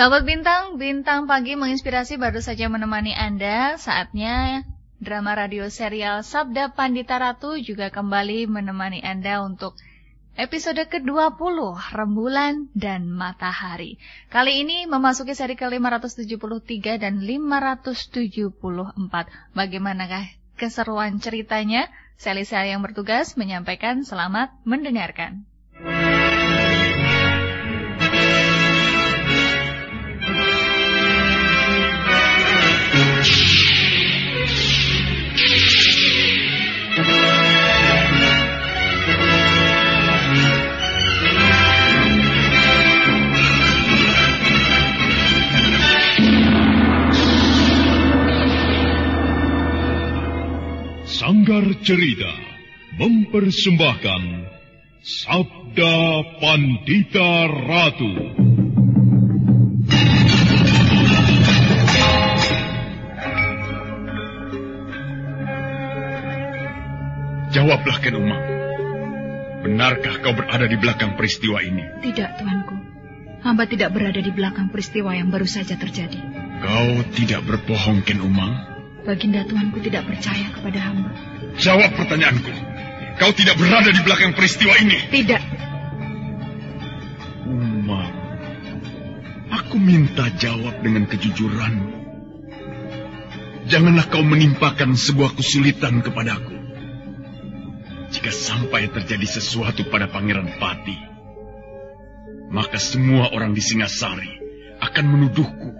Sahabat Bintang, Bintang Pagi menginspirasi baru saja menemani Anda. Saatnya drama radio serial Sabda Pandita Ratu juga kembali menemani Anda untuk episode ke-20, Rembulan dan Matahari. Kali ini memasuki seri ke-573 dan 574. Bagaimanakah keseruan ceritanya? Selisa yang bertugas menyampaikan selamat mendengarkan. Sanggar Cerita mempersembahkan Sabda Pandita Ratu. Jawablah Ken Umang. Benarkah kau berada di belakang peristiwa ini? Tidak, Tuanku. Hamba tidak berada di belakang peristiwa yang baru saja terjadi. Kau tidak berbohong, Ken Umang? Baginda Tuanku tidak percaya kepada hamba. Jawab pertanyaanku. Kau tidak berada di belakang peristiwa ini? Tidak. Umang, aku minta jawab dengan kejujuranmu. Janganlah kau menimpakan sebuah kesulitan kepadaku. Jika sampai terjadi sesuatu pada Pangeran Pati, maka semua orang di Singasari akan menuduhku.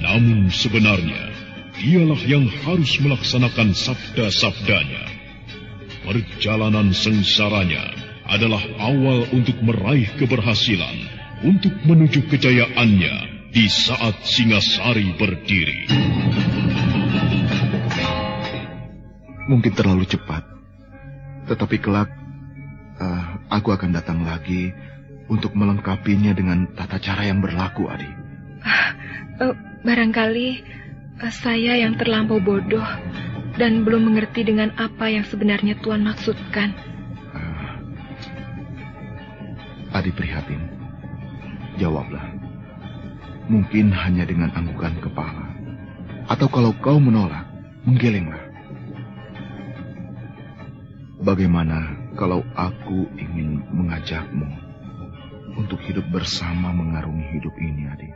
Namun sebenarnya, dialah yang harus melaksanakan sabda-sabdanya. Perjalanan sengsaranya adalah awal untuk meraih keberhasilan untuk menuju kejayaannya di saat Singasari berdiri. Mungkin terlalu cepat, tetapi kelak uh, aku akan datang lagi untuk melengkapinya dengan tata cara yang berlaku, Adi. Uh, barangkali uh, saya yang terlampau bodoh dan belum mengerti dengan apa yang sebenarnya Tuhan maksudkan. Uh, Adi prihatin. Jawablah. Mungkin hanya dengan anggukan kepala. Atau kalau kau menolak, menggelenglah. Bagaimana kalau aku ingin mengajakmu untuk hidup bersama mengarungi hidup ini, adik?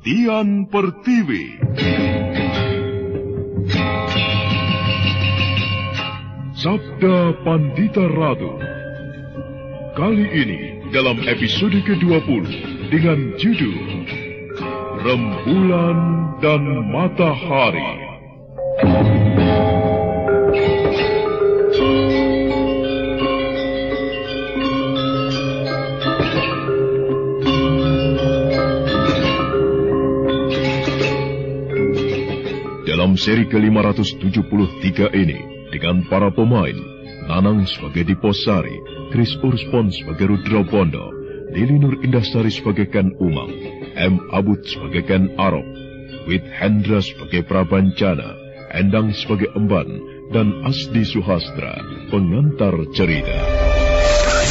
Dian Pertiwi. Sabda Pandita Ratu Kali ini dalam episode ke-20 dengan judul Rembulan dan Matahari. Dalam seri ke-573 ini, dengan para pemain, Nanang sebagai Diposari, Chris Urspon sebagai Rudra Bondo, Lili Nur Indasari sebagai Ken Umang, M. Abud sebagai Ken Arok, Wit Hendra sebagai Prabancana, Endang sebagai Emban, dan Asdi Suhastra, pengantar cerita.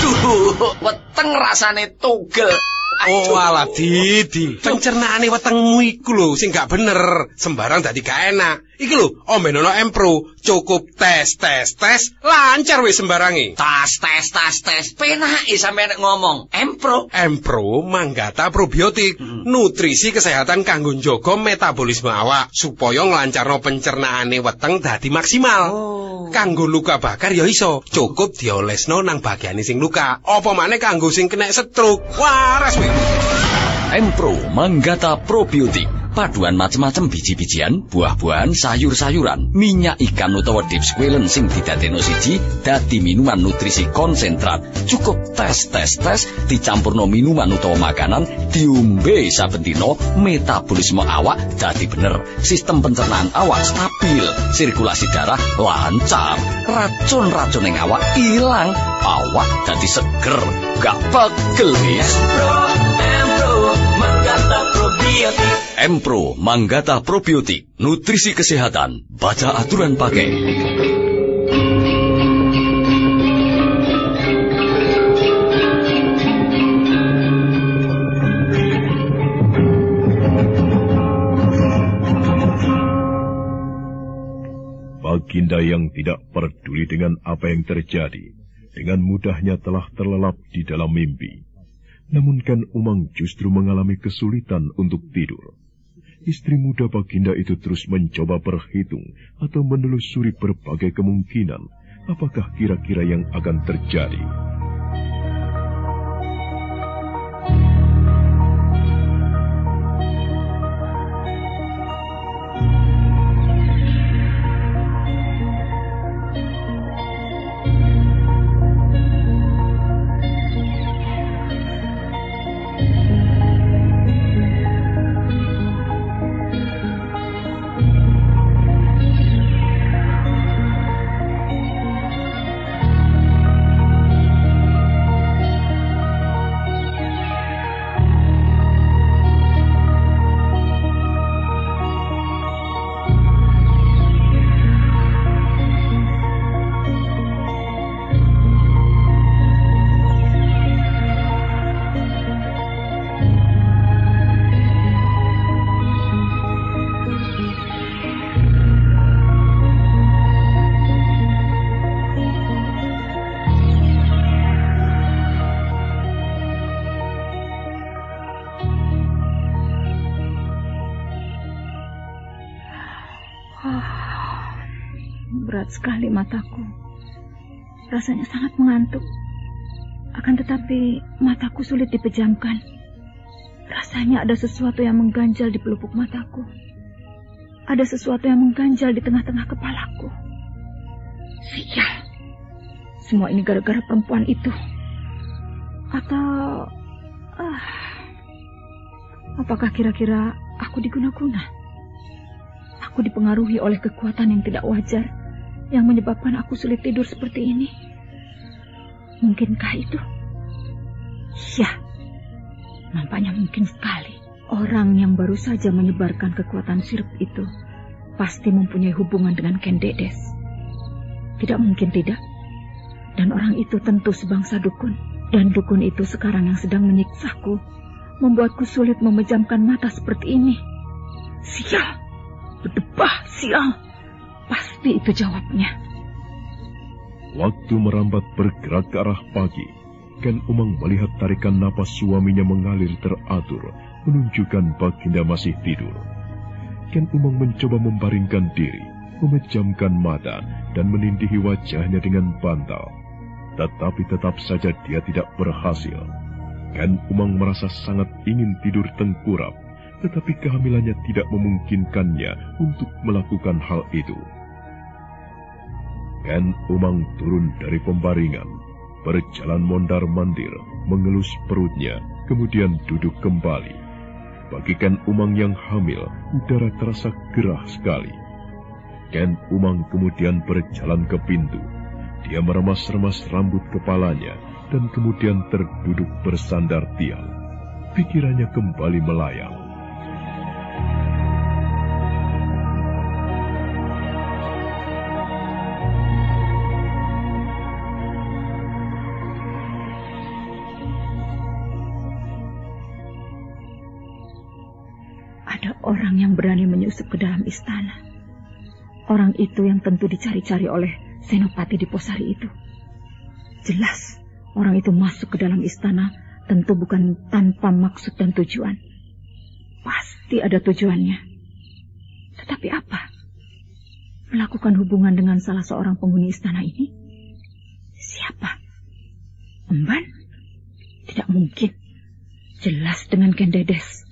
Duh, weteng rasane tugel. Oh ala Didi, pencernaane wetengmu iku lho sing gak bener, sembarang dadi gak enak. Iki lho, ombenono Empro, cukup tes tes tes, lancar wis sembarangi. Tas tes tas tes, penake sampe nek ngomong. Empro. Empro manggata probiotik, nutrisi kesehatan kanggo njaga metabolisme awak supaya nglancarno pencernaane weteng dadi maksimal. Kanggo luka bakar ya iso, cukup diolesno nang bagiane sing luka. Apa maneh kanggo sing kena stroke. Waras wis. Empro Manggata Probiotik paduan macem-macem biji-bijian, buah-buahan, sayur-sayuran, minyak ikan utawa deep squalen sing didadekno siji dadi minuman nutrisi konsentrat. Cukup tes tes tes dicampurno minuman utawa makanan diombe saben dina metabolisme awak dadi bener. Sistem pencernaan awak stabil, sirkulasi darah lancar, racun-racun ing awak ilang, awak dadi seger, gak pegel wis. Empro Manggata Probiotik, nutrisi kesehatan, baca aturan pakai. Baginda yang tidak peduli dengan apa yang terjadi, dengan mudahnya telah terlelap di dalam mimpi. Namun kan Umang justru mengalami kesulitan untuk tidur. Istri muda Baginda itu terus mencoba berhitung atau menelusuri berbagai kemungkinan apakah kira-kira yang akan terjadi. Sekali mataku. Rasanya sangat mengantuk. Akan tetapi mataku sulit dipejamkan. Rasanya ada sesuatu yang mengganjal di pelupuk mataku. Ada sesuatu yang mengganjal di tengah-tengah kepalaku. Sial. Semua ini gara-gara perempuan itu. Atau... Ah, apakah kira-kira aku diguna-guna? Aku dipengaruhi oleh kekuatan yang tidak wajar yang menyebabkan aku sulit tidur seperti ini. Mungkinkah itu? Ya, nampaknya mungkin sekali. Orang yang baru saja menyebarkan kekuatan sirup itu pasti mempunyai hubungan dengan Ken Dedes. Tidak mungkin tidak. Dan orang itu tentu sebangsa dukun. Dan dukun itu sekarang yang sedang menyiksaku, membuatku sulit memejamkan mata seperti ini. Sial! Berdebah, sial! Pasti itu jawabnya. Waktu merambat bergerak ke arah pagi, Ken Umang melihat tarikan napas suaminya mengalir teratur, menunjukkan Baginda masih tidur. Ken Umang mencoba membaringkan diri, memejamkan mata, dan menindihi wajahnya dengan bantal. Tetapi tetap saja dia tidak berhasil. Ken Umang merasa sangat ingin tidur tengkurap, tetapi kehamilannya tidak memungkinkannya untuk melakukan hal itu. Ken Umang turun dari pembaringan, berjalan mondar-mandir, mengelus perutnya, kemudian duduk kembali. Bagi Ken Umang yang hamil, udara terasa gerah sekali. Ken Umang kemudian berjalan ke pintu. Dia meremas-remas rambut kepalanya dan kemudian terduduk bersandar tiang. Pikirannya kembali melayang. Orang yang berani menyusup ke dalam istana. Orang itu yang tentu dicari-cari oleh Senopati di Posari itu. Jelas, orang itu masuk ke dalam istana tentu bukan tanpa maksud dan tujuan. Pasti ada tujuannya. Tetapi apa? Melakukan hubungan dengan salah seorang penghuni istana ini? Siapa? Emban? Tidak mungkin. Jelas dengan Kendedes.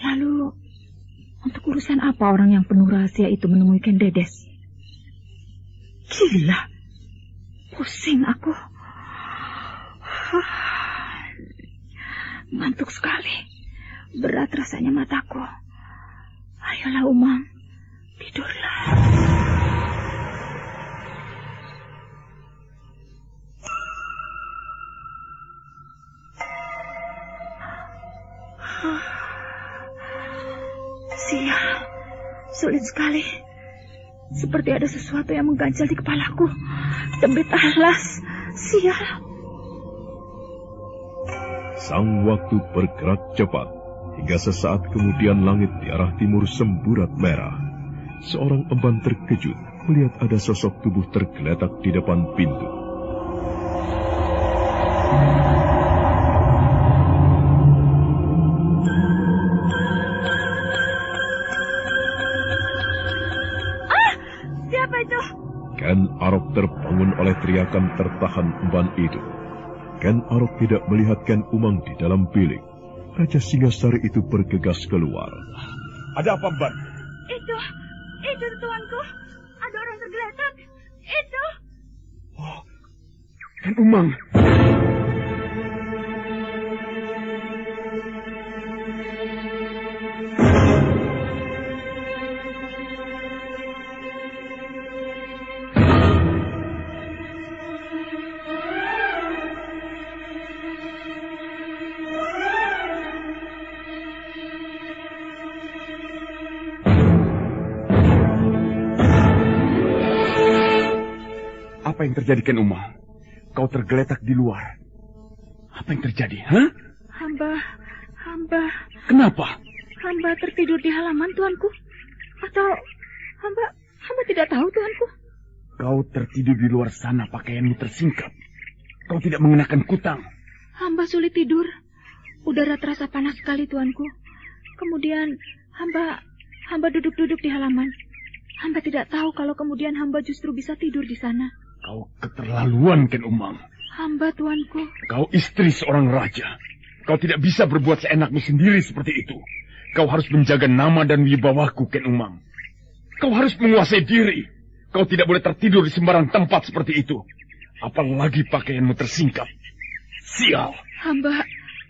Lalu, untuk urusan apa orang yang penuh rahasia itu menemui Kendedes? Gila. Pusing aku. Ngantuk sekali. Berat rasanya mataku. Ayolah Umang, tidurlah. Sulit sekali. Seperti ada sesuatu yang mengganjal di kepalaku. Dembit alas, sial. Sang waktu bergerak cepat, hingga sesaat kemudian langit di arah timur semburat merah. Seorang emban terkejut melihat ada sosok tubuh tergeletak di depan pintu. Siapa Ken Arok terbangun oleh teriakan tertahan emban itu. Ken Arok tidak melihat Ken Umang di dalam bilik. Raja Singasari itu bergegas keluar. Ada apa, Ban? Itu, itu tuanku. Ada orang tergeletak. Itu. Ken Umang. Apa yang terjadi, Ken Umang? Kau tergeletak di luar. Apa yang terjadi, hah? Hamba, hamba, Kenapa? hamba tertidur di halaman tuanku. Atau hamba, hamba tidak tahu tuanku. Kau tertidur di luar sana pakaianmu tersingkap. Kau tidak mengenakan kutang. Hamba sulit tidur. Udara terasa panas sekali tuanku. Kemudian hamba, hamba duduk-duduk di halaman. Hamba tidak tahu kalau kemudian hamba justru bisa tidur di sana. Kau keterlaluan, Ken Umang. Hamba tuanku. Kau istri seorang raja. Kau tidak bisa berbuat seenakmu sendiri seperti itu. Kau harus menjaga nama dan wibawaku, Ken Umang. Kau harus menguasai diri. Kau tidak boleh tertidur di sembarang tempat seperti itu. Apalagi pakaianmu tersingkap. Sial. Hamba,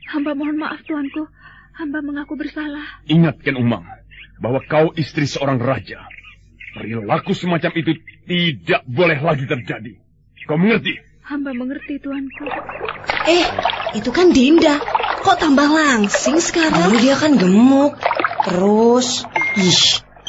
hamba mohon maaf tuanku. Hamba mengaku bersalah. Ingat, Ken Umang, bahwa kau istri seorang raja. Perilaku semacam itu tidak boleh lagi terjadi. Kau mengerti? Hamba mengerti tuanku. Eh, itu kan Dinda. Kok tambah langsing sekarang? Dulu dia kan gemuk. Terus, ih,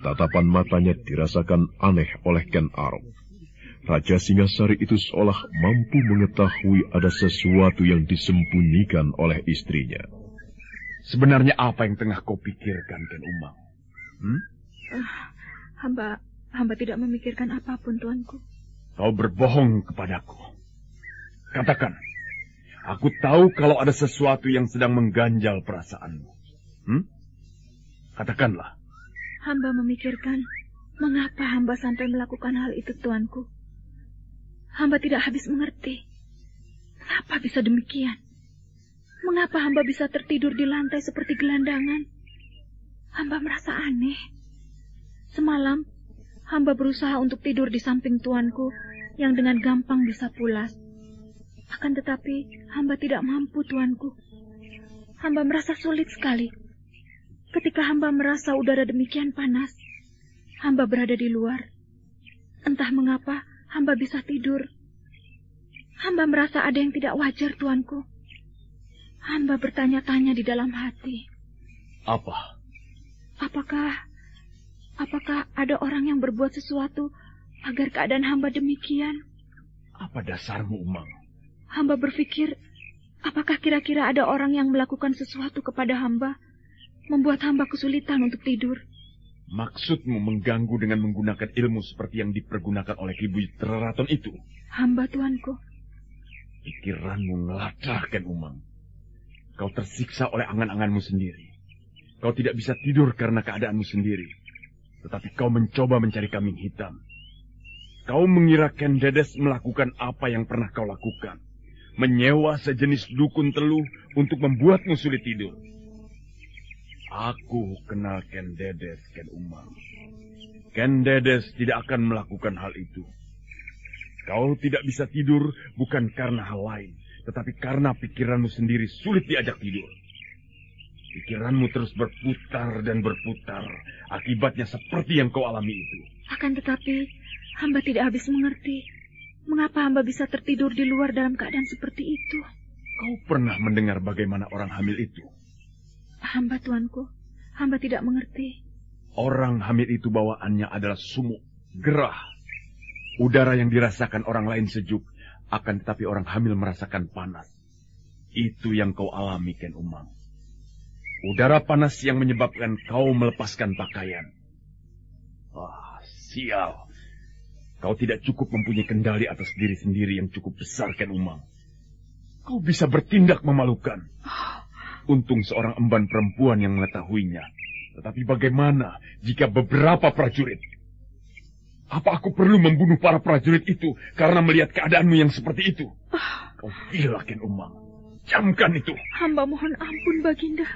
Tatapan matanya dirasakan aneh oleh Ken Arok. Raja Singasari itu seolah mampu mengetahui ada sesuatu yang disembunyikan oleh istrinya. Sebenarnya apa yang tengah kau pikirkan, Ken Umang? Hmm? Uh, hamba, hamba tidak memikirkan apa pun, tuanku. Kau berbohong kepadaku. Katakan, aku tahu kalau ada sesuatu yang sedang mengganjal perasaanmu. Hmm? Katakanlah. Hamba memikirkan mengapa hamba sampai melakukan hal itu, tuanku. Hamba tidak habis mengerti. Kenapa bisa demikian? Mengapa hamba bisa tertidur di lantai seperti gelandangan? Hamba merasa aneh. Semalam, hamba berusaha untuk tidur di samping tuanku yang dengan gampang bisa pulas. Akan tetapi, hamba tidak mampu, tuanku. Hamba merasa sulit sekali. Ketika hamba merasa udara demikian panas, hamba berada di luar. Entah mengapa, hamba bisa tidur. Hamba merasa ada yang tidak wajar, tuanku. Hamba bertanya-tanya di dalam hati. Apa? Apakah apakah ada orang yang berbuat sesuatu agar keadaan hamba demikian? Apa dasarmu, Umang? Hamba berpikir, apakah kira-kira ada orang yang melakukan sesuatu kepada hamba, membuat hamba kesulitan untuk tidur? Maksudmu mengganggu dengan menggunakan ilmu seperti yang dipergunakan oleh Ibu Teraraton itu? Hamba, tuanku. Pikiranmu ngeladahkan, Umang. Kau tersiksa oleh angan-anganmu sendiri. Kau tidak bisa tidur karena keadaanmu sendiri. Tetapi kau mencoba mencari kambing hitam. Kau mengira Ken Dedes melakukan apa yang pernah kau lakukan. Menyewa sejenis dukun teluh untuk membuatmu sulit tidur. Aku kenal Ken Dedes, Ken Umar. Ken Dedes tidak akan melakukan hal itu. Kau tidak bisa tidur bukan karena hal lain, tetapi karena pikiranmu sendiri sulit diajak tidur. Pikiranmu terus berputar dan berputar, akibatnya seperti yang kau alami itu. Akan tetapi, hamba tidak habis mengerti. Mengapa hamba bisa tertidur di luar dalam keadaan seperti itu? Kau pernah mendengar bagaimana orang hamil itu? Hamba tuanku, hamba tidak mengerti. Orang hamil itu bawaannya adalah sumuk, gerah. Udara yang dirasakan orang lain sejuk, akan tetapi orang hamil merasakan panas. Itu yang kau alami, Ken Umang. Udara panas yang menyebabkan kau melepaskan pakaian. Ah, sial. Kau tidak cukup mempunyai kendali atas diri sendiri yang cukup besar, Ken Umang. Kau bisa bertindak memalukan. Untung seorang emban perempuan yang mengetahuinya. Tetapi bagaimana jika beberapa prajurit? Apa aku perlu membunuh para prajurit itu karena melihat keadaanmu yang seperti itu? Kau gila, Ken Umang. Camkan itu. Hamba mohon ampun, Baginda.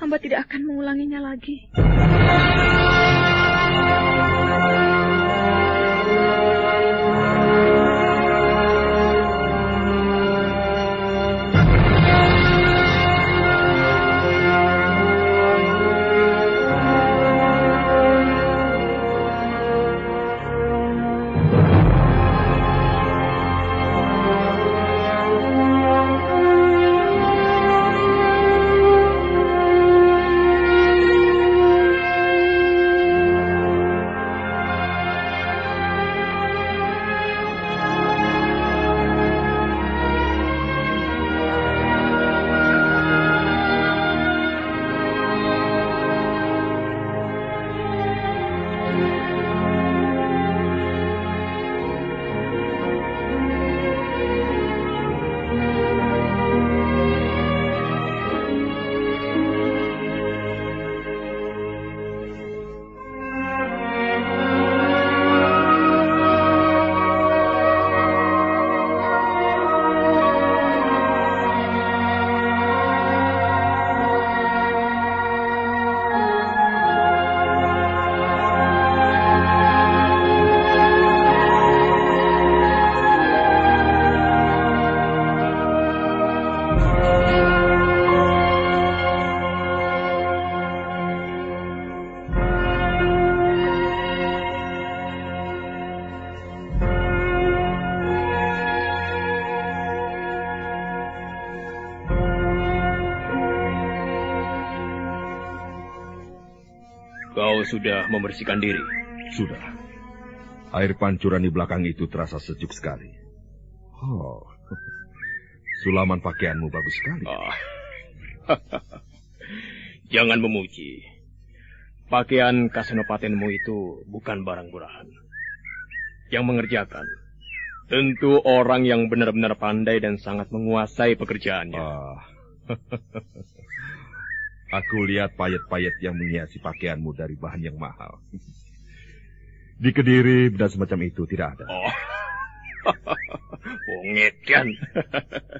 Hamba tidak akan mengulanginya lagi. Sudah membersihkan diri? Sudah. Air pancuran di belakang itu terasa sejuk sekali. Oh, sulaman pakaianmu bagus sekali. Oh. Jangan memuji. Pakaian kasenopatenmu itu bukan barang murahan. Yang mengerjakan tentu orang yang benar-benar pandai dan sangat menguasai pekerjaannya. Oh. Aku lihat payet-payet yang menghiasi pakaianmu dari bahan yang mahal. Di Kediri benda semacam itu tidak ada. Oh, oh ngetian.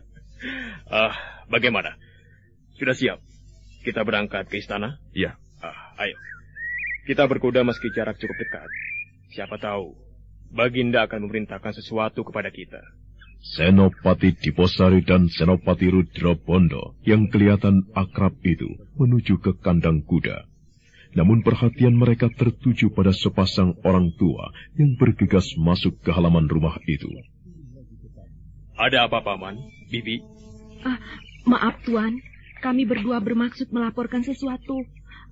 ah, bagaimana? Sudah siap? Kita berangkat ke istana? Iya. Ah, ayo. Kita berkuda meski jarak cukup dekat. Siapa tahu, Baginda akan memerintahkan sesuatu kepada kita. Senopati Diposari dan Senopati Rudra Bondo yang kelihatan akrab itu menuju ke kandang kuda. Namun perhatian mereka tertuju pada sepasang orang tua yang bergegas masuk ke halaman rumah itu. Ada apa, Paman? Bibi? Ah, maaf, Tuan. Kami berdua bermaksud melaporkan sesuatu.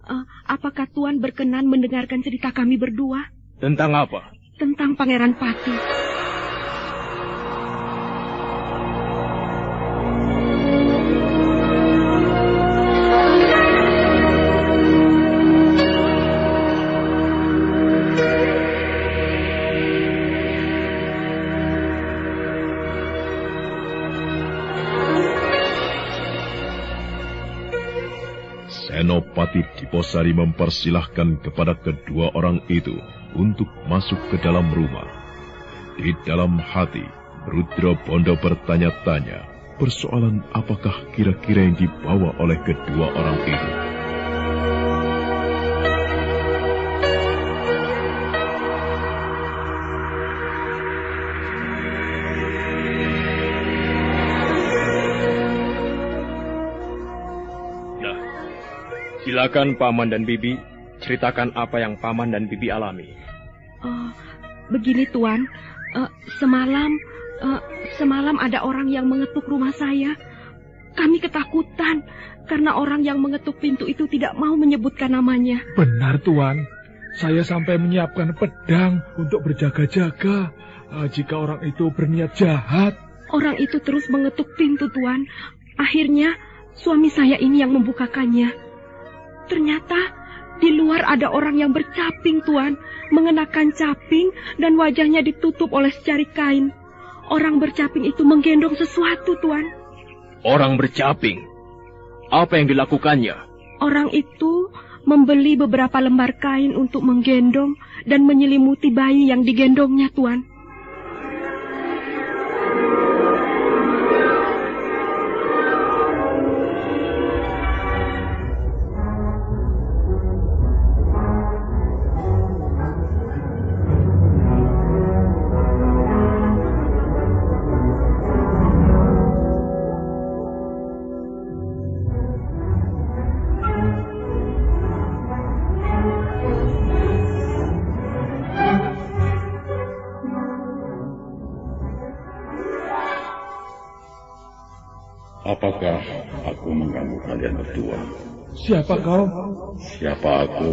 Uh, apakah Tuan berkenan mendengarkan cerita kami berdua? Tentang apa? Tentang Pangeran Pati. Diposari mempersilahkan kepada kedua orang itu untuk masuk ke dalam rumah. Di dalam hati, Rudra Bondo bertanya-tanya persoalan apakah kira-kira yang dibawa oleh kedua orang itu. Silakan Paman dan Bibi, ceritakan apa yang Paman dan Bibi alami. Oh, begini Tuan, uh, semalam uh, semalam ada orang yang mengetuk rumah saya. Kami ketakutan karena orang yang mengetuk pintu itu tidak mau menyebutkan namanya. Benar Tuan, saya sampai menyiapkan pedang untuk berjaga-jaga uh, jika orang itu berniat jahat. Orang itu terus mengetuk pintu Tuan. Akhirnya suami saya ini yang membukakannya. Ternyata di luar ada orang yang bercaping, Tuan. Mengenakan caping dan wajahnya ditutup oleh secari kain. Orang bercaping itu menggendong sesuatu, Tuan. Orang bercaping? Apa yang dilakukannya? Orang itu membeli beberapa lembar kain untuk menggendong dan menyelimuti bayi yang digendongnya, Tuan. Siapa kau? Siapa aku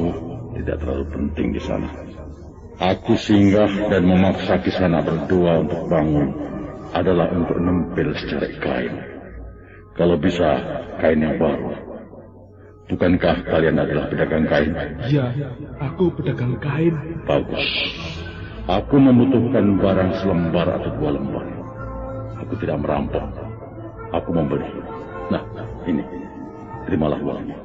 tidak terlalu penting di sana. Aku singgah dan memaksa di sana berdua untuk bangun adalah untuk nempel secara kain. Kalau bisa, kain yang baru. Bukankah kalian adalah pedagang kain? Ya, aku pedagang kain. Bagus. Aku membutuhkan barang selembar atau dua lembar. Aku tidak merampok. Aku membeli. Nah, ini. Terimalah uangnya.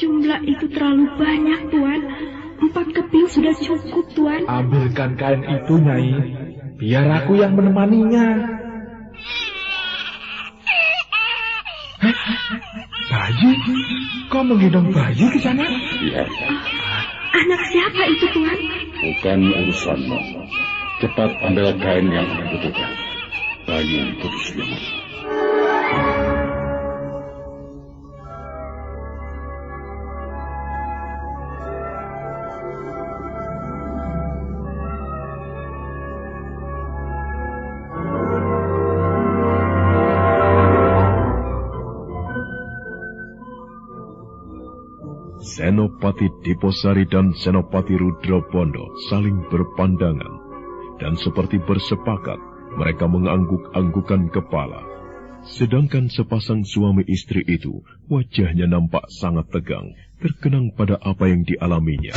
Jumlah itu terlalu banyak, Tuan. Empat keping sudah cukup, Tuan. Ambilkan kain itu, Nyai. Biar aku yang menemaninya. Bayi? Kau menggendong bayi ke sana? Iya. anak siapa itu, Tuan? Bukan urusanmu. Cepat ambil kain yang aku butuhkan. Bayi itu di Senopati Diposari dan Senopati Rudra Bondo saling berpandangan dan seperti bersepakat mereka mengangguk-anggukan kepala. Sedangkan sepasang suami istri itu wajahnya nampak sangat tegang, terkenang pada apa yang dialaminya.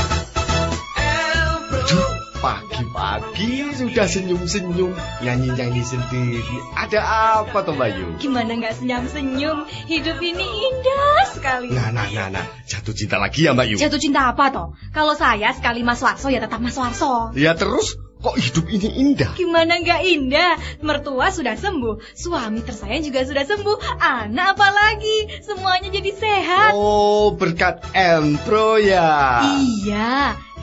Pagi-pagi sudah senyum-senyum, nyanyi-nyanyi sendiri. Ada apa toh Bayu? Gimana nggak senyum-senyum? Hidup ini indah sekali. Nah, nah, nah, nah, jatuh cinta lagi ya Mbak Yu? Jatuh cinta apa toh? Kalau saya sekali Mas Warso ya tetap Mas Warso. Ya terus, kok hidup ini indah? Gimana nggak indah? Mertua sudah sembuh, suami tersayang juga sudah sembuh, anak apalagi, semuanya jadi sehat. Oh, berkat Empro ya? Iya,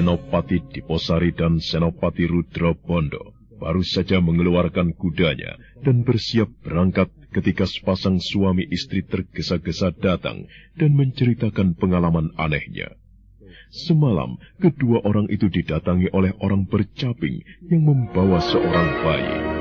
Senopati Diposari dan Senopati Rudra Bondo baru saja mengeluarkan kudanya dan bersiap berangkat ketika sepasang suami istri tergesa-gesa datang dan menceritakan pengalaman anehnya. Semalam, kedua orang itu didatangi oleh orang bercaping yang membawa seorang bayi.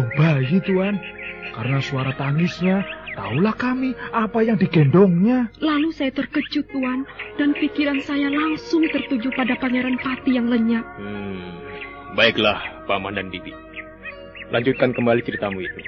Menggendong bayi, Tuan. Karena suara tangisnya, tahulah kami apa yang digendongnya. Lalu saya terkejut, Tuan, dan pikiran saya langsung tertuju pada Pangeran Pati yang lenyap. Hmm, baiklah, Paman dan Bibi. Lanjutkan kembali ceritamu itu.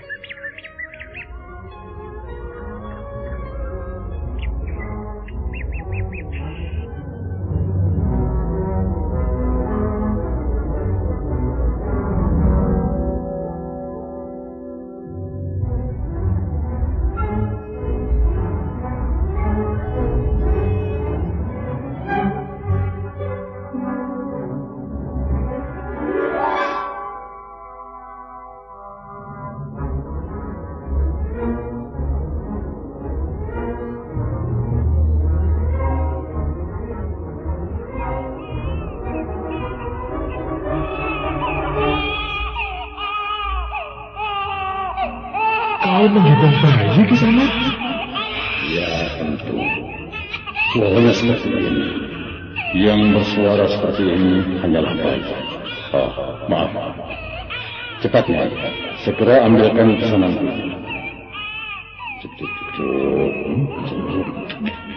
Segera ambilkan cuk.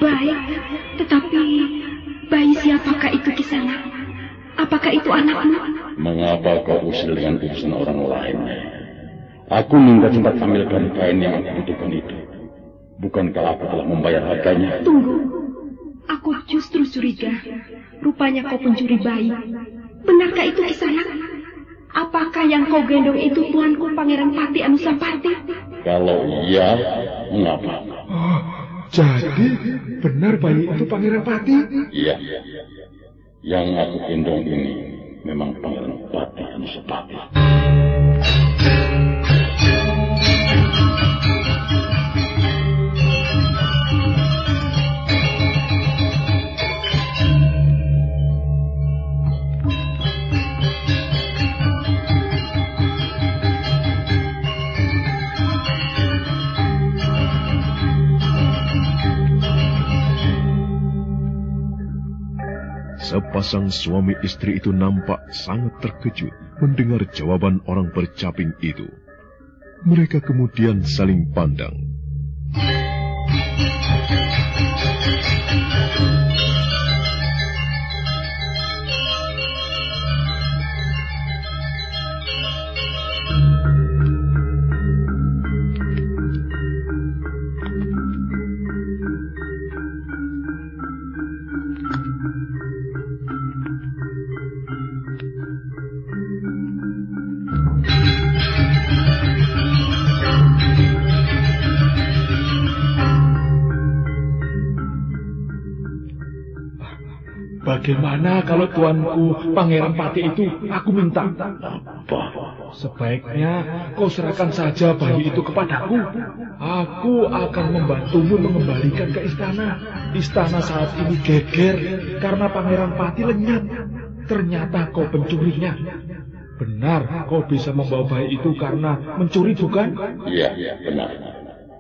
Baik, tetapi bayi siapakah itu di sana? Apakah itu anakmu? Mengapa kau usil dengan urusan orang lain? Aku minta cepat ambilkan kain yang aku butuhkan itu. Bukankah aku telah membayar harganya? Tunggu, aku justru curiga. Rupanya kau pencuri bayi. Benarkah itu kisanak? Apakah yang kau gendong itu tuanku Pangeran Pati Anusapati? Kalau iya, mengapa? Oh, jadi benar bayi itu Pangeran Pati? Iya. Yang aku gendong ini memang Pangeran Pati Anusapati. Sepasang suami istri itu nampak sangat terkejut mendengar jawaban orang bercaping itu. Mereka kemudian saling pandang. Bagaimana kalau tuanku Pangeran Pati itu aku minta? Sebaiknya kau serahkan saja bayi itu kepadaku. Aku akan membantumu mengembalikan ke istana. Istana saat ini geger karena Pangeran Pati lenyap. Ternyata kau pencurinya. Benar, kau bisa membawa bayi itu karena mencuri, bukan? Iya, benar.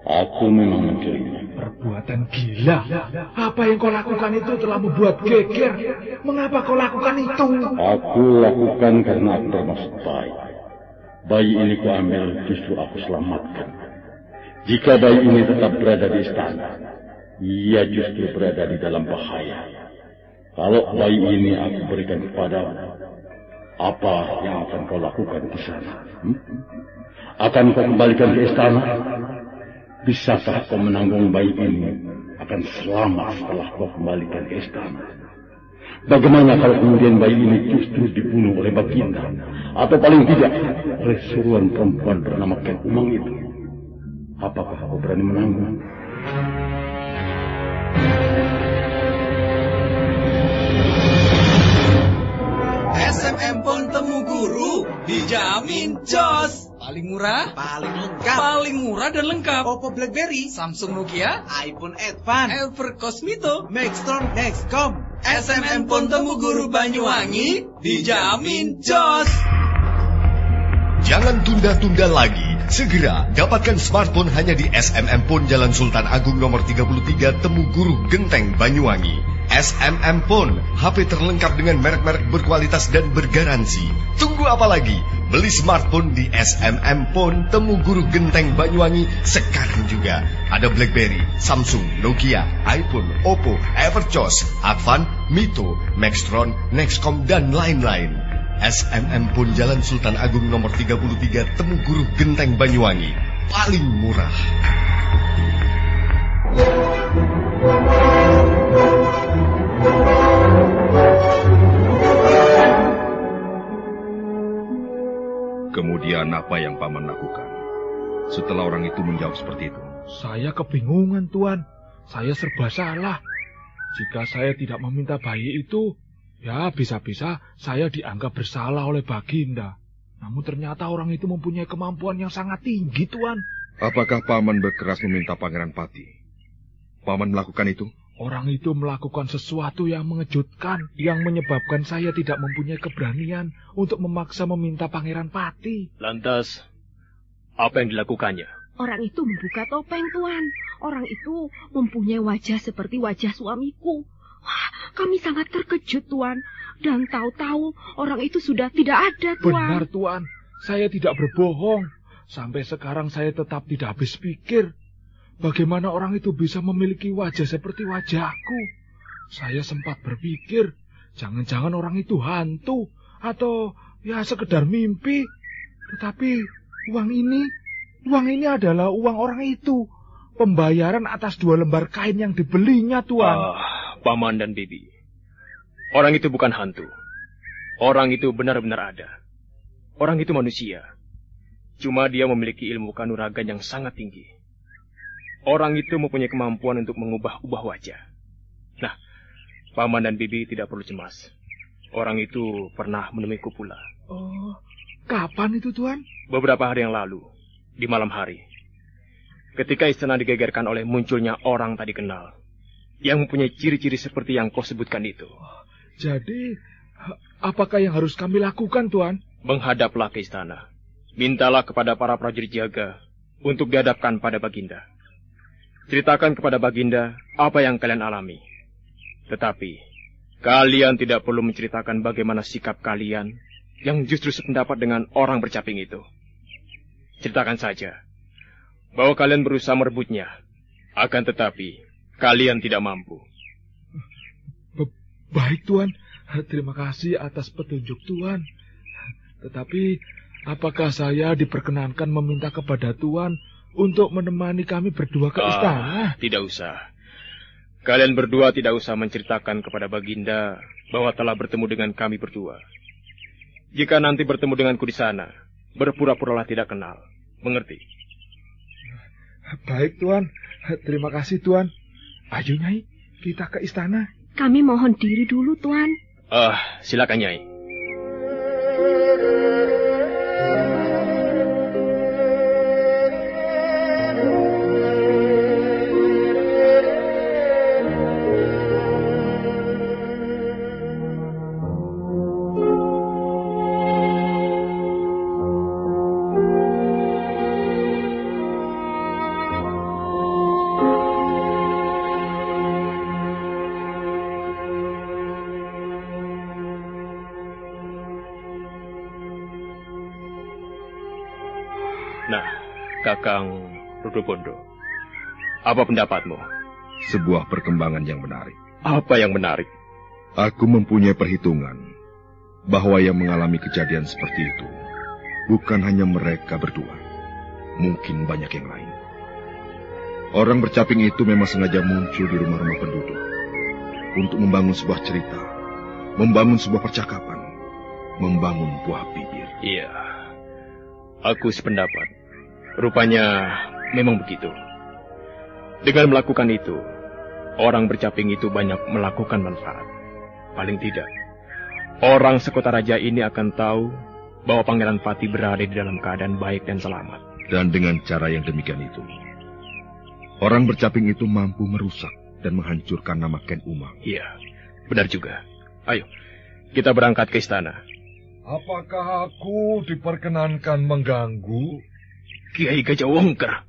Aku memang mencurinya. Perbuatan gila. Apa yang kau lakukan itu telah membuat geger. Mengapa kau lakukan itu? Aku lakukan karena aku bermaksud baik. Bayi ini kuambil justru aku selamatkan. Jika bayi ini tetap berada di istana, ia justru berada di dalam bahaya. Kalau bayi ini aku berikan kepadamu, apa yang akan kau lakukan di sana? Hmm? Akan kau kembalikan ke istana? Bisakah kau menanggung bayi ini akan selamat setelah kau kembalikan ke istana? Bagaimana kalau kemudian bayi ini justru dibunuh oleh Baginda? Atau paling tidak oleh suruhan perempuan bernama Ken Umang itu? Apakah kau berani menanggung? SMM pun temu guru dijamin jos. Paling murah, paling lengkap. Paling murah dan lengkap. Oppo BlackBerry, Samsung Nokia, iPhone Advance, Ever Cosmito, Maxtron, Nextcom. SMM pun temu guru Banyuwangi dijamin jos. Jangan tunda-tunda lagi. Segera dapatkan smartphone hanya di SMM Pon Jalan Sultan Agung nomor 33 Temu Guru Genteng Banyuwangi. SMM Pon, HP terlengkap dengan merek-merek berkualitas dan bergaransi. Tunggu apa lagi? Beli smartphone di SMM Pon Temu Guru Genteng Banyuwangi sekarang juga. Ada BlackBerry, Samsung, Nokia, iPhone, Oppo, Everchoss, Advan, Mito, Maxtron, Nextcom, dan lain-lain. SMM Pon Jalan Sultan Agung nomor 33 Temu Guru Genteng Banyuwangi. Paling murah. Kemudian apa yang paman lakukan? Setelah orang itu menjawab seperti itu. Saya kebingungan, Tuan. Saya serba salah. Jika saya tidak meminta bayi itu, ya bisa-bisa saya dianggap bersalah oleh Baginda. Namun ternyata orang itu mempunyai kemampuan yang sangat tinggi, Tuan. Apakah paman berkeras meminta Pangeran Pati? Paman melakukan itu? Orang itu melakukan sesuatu yang mengejutkan, yang menyebabkan saya tidak mempunyai keberanian untuk memaksa meminta Pangeran Pati. Lantas, apa yang dilakukannya? Orang itu membuka topeng, Tuan. Orang itu mempunyai wajah seperti wajah suamiku. Wah, kami sangat terkejut, Tuan. Dan tahu-tahu orang itu sudah tidak ada, Tuan. Benar, Tuan. Saya tidak berbohong. Sampai sekarang saya tetap tidak habis pikir. Bagaimana orang itu bisa memiliki wajah seperti wajahku? Saya sempat berpikir, jangan-jangan orang itu hantu atau ya sekedar mimpi. Tetapi uang ini, uang ini adalah uang orang itu. Pembayaran atas dua lembar kain yang dibelinya, Tuan. Ah, Paman dan Bibi. Orang itu bukan hantu. Orang itu benar-benar ada. Orang itu manusia. Cuma dia memiliki ilmu kanuragan yang sangat tinggi. Orang itu mempunyai kemampuan untuk mengubah-ubah wajah. Nah, Paman dan Bibi tidak perlu cemas. Orang itu pernah menemuiku pula. Oh, kapan itu, Tuan? Beberapa hari yang lalu, di malam hari. Ketika istana digegerkan oleh munculnya orang tadi kenal. Yang mempunyai ciri-ciri seperti yang kau sebutkan itu. Jadi, apakah yang harus kami lakukan, Tuan? Menghadaplah ke istana. Mintalah kepada para prajurit jaga untuk dihadapkan pada Baginda. Ceritakan kepada Baginda apa yang kalian alami. Tetapi, Kalian tidak perlu menceritakan bagaimana sikap kalian yang justru sependapat dengan orang bercaping itu. Ceritakan saja bahwa kalian berusaha merebutnya, akan tetapi kalian tidak mampu. Baik, Tuan. Terima kasih atas petunjuk Tuan. Tetapi, apakah saya diperkenankan meminta kepada Tuan untuk menemani kami berdua ke Ah, istana? tidak usah. Kalian berdua tidak usah menceritakan kepada Baginda bahwa telah bertemu dengan kami berdua. Jika nanti bertemu denganku di sana, berpura-puralah tidak kenal. Mengerti? Baik, Tuan. Terima kasih, Tuan. Ayo, Nyai. Kita ke istana. Kami mohon diri dulu, Tuan. Ah, silakan Nyai. Apa pendapatmu? Sebuah perkembangan yang menarik. Apa yang menarik? Aku mempunyai perhitungan bahwa yang mengalami kejadian seperti itu bukan hanya mereka berdua, mungkin banyak yang lain. Orang bercaping itu memang sengaja muncul di rumah-rumah penduduk untuk membangun sebuah cerita, membangun sebuah percakapan, membangun buah bibir. Iya, aku sependapat. Rupanya memang begitu. Dengan melakukan itu, orang bercaping itu banyak melakukan manfaat. Paling tidak, orang sekota raja ini akan tahu bahwa Pangeran Pati berada di dalam keadaan baik dan selamat. Dan dengan cara yang demikian itu, orang bercaping itu mampu merusak dan menghancurkan nama Ken Umang. Iya, benar juga. Ayo, kita berangkat ke istana. Apakah aku diperkenankan mengganggu? Kiai Gajah Wongker.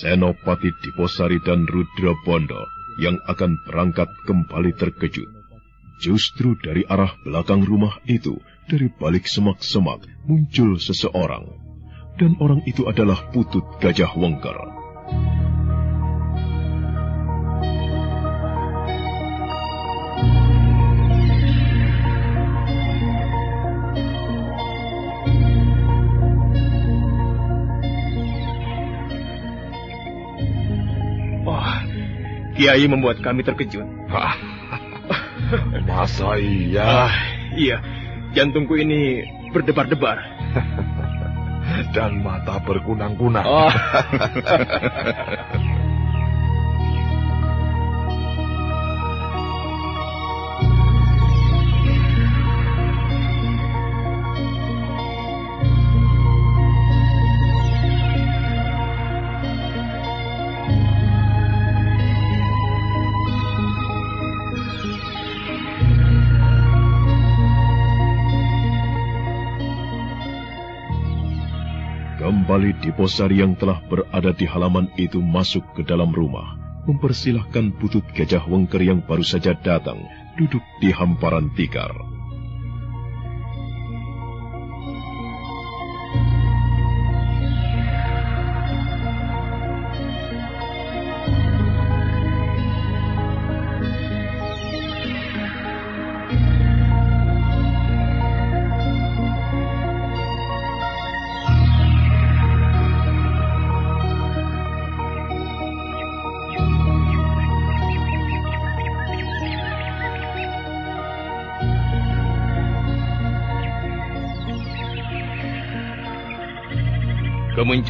Senopati Diposari dan Rudra Bondo yang akan berangkat kembali terkejut. Justru dari arah belakang rumah itu, dari balik semak-semak, muncul seseorang. Dan orang itu adalah Putut Gajah Wongker. Kiai membuat kami terkejut. Masa iya? Ah, iya, jantungku ini berdebar-debar. Dan mata berkunang-kunang. Oh. Kembali Diposari yang telah berada di halaman itu masuk ke dalam rumah, mempersilahkan Putut Gajah Wengker yang baru saja datang duduk di hamparan tikar.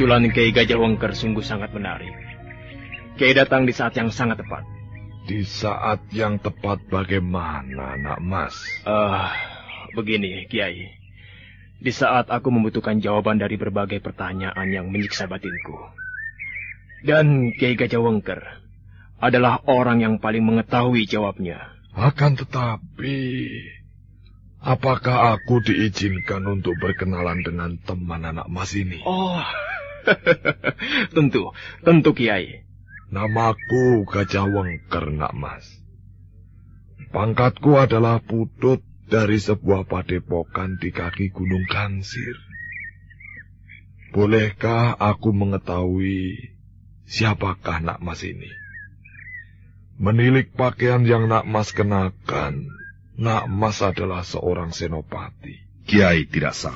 Kemunculan Kiai Gajah Wongker sungguh sangat menarik. Kiai datang di saat yang sangat tepat. Di saat yang tepat bagaimana, nak mas? Ah, begini, Kiai. Di saat aku membutuhkan jawaban dari berbagai pertanyaan yang menyiksa batinku. Dan Kiai Gajah Wengker adalah orang yang paling mengetahui jawabnya. Akan tetapi, Apakah aku diizinkan untuk berkenalan dengan teman anak mas ini? Oh, tentu, tentu Kiai. Namaku Gajah Wengker, nak mas. Pangkatku adalah putut dari sebuah padepokan di kaki Gunung Gansir. Bolehkah aku mengetahui siapakah nak mas ini? Menilik pakaian yang nak mas kenakan, nak mas adalah seorang senopati. Kiai tidak sah.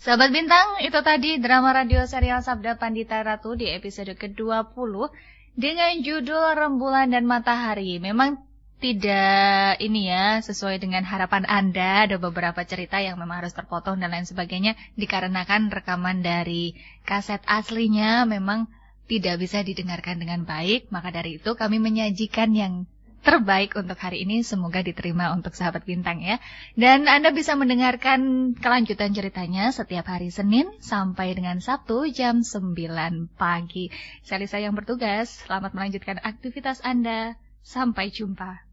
Sahabat Bintang, itu tadi drama radio serial Sabda Pandita Ratu di episode ke-20 dengan judul Rembulan dan Matahari. Memang tidak ini ya sesuai dengan harapan Anda ada beberapa cerita yang memang harus terpotong dan lain sebagainya dikarenakan rekaman dari kaset aslinya memang tidak bisa didengarkan dengan baik maka dari itu kami menyajikan yang terbaik untuk hari ini semoga diterima untuk sahabat bintang ya. Dan Anda bisa mendengarkan kelanjutan ceritanya setiap hari Senin sampai dengan Sabtu jam 9 pagi. Saya Lisa yang bertugas, selamat melanjutkan aktivitas Anda. Sampai jumpa.